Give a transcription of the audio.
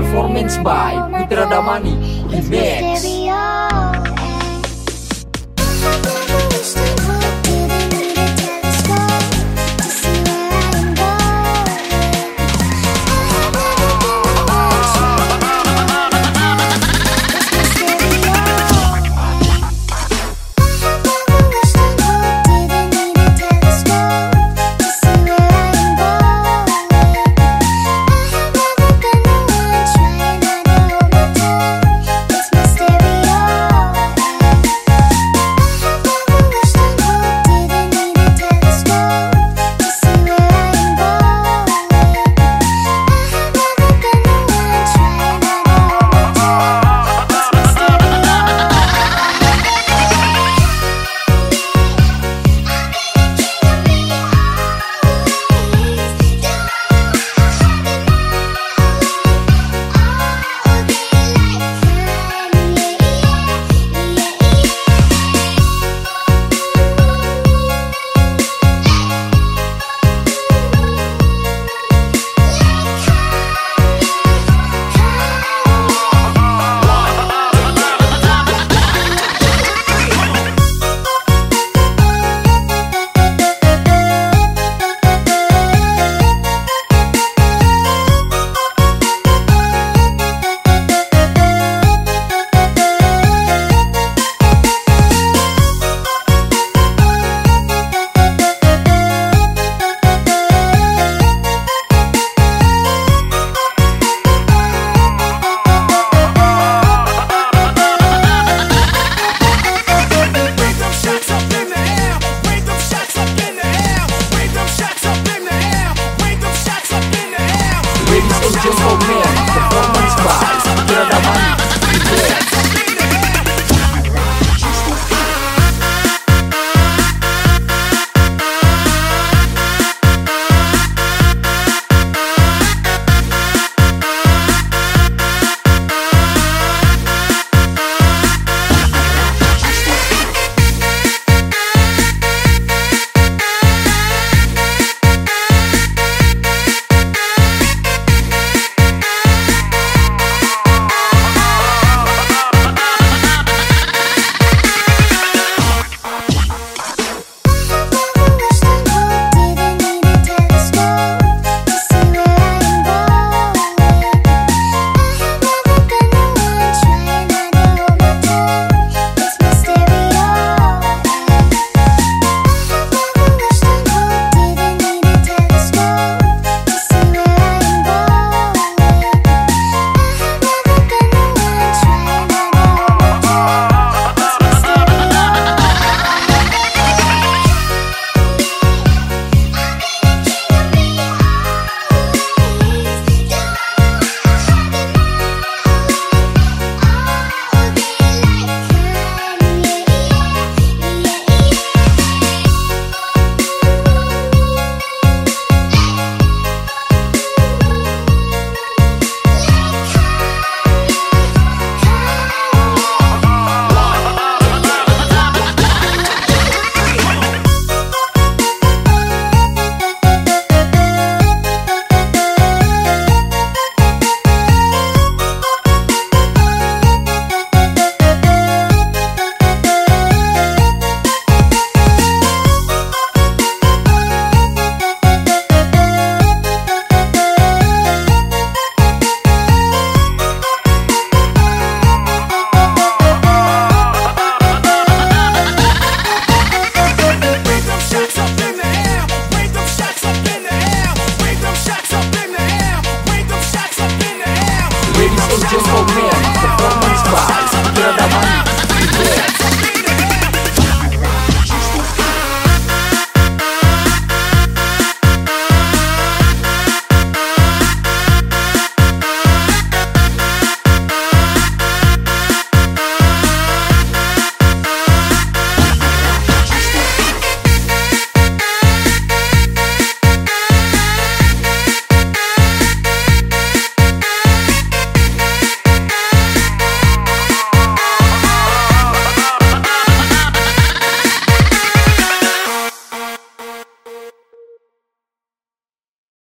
Performance by Putra Damani Remix.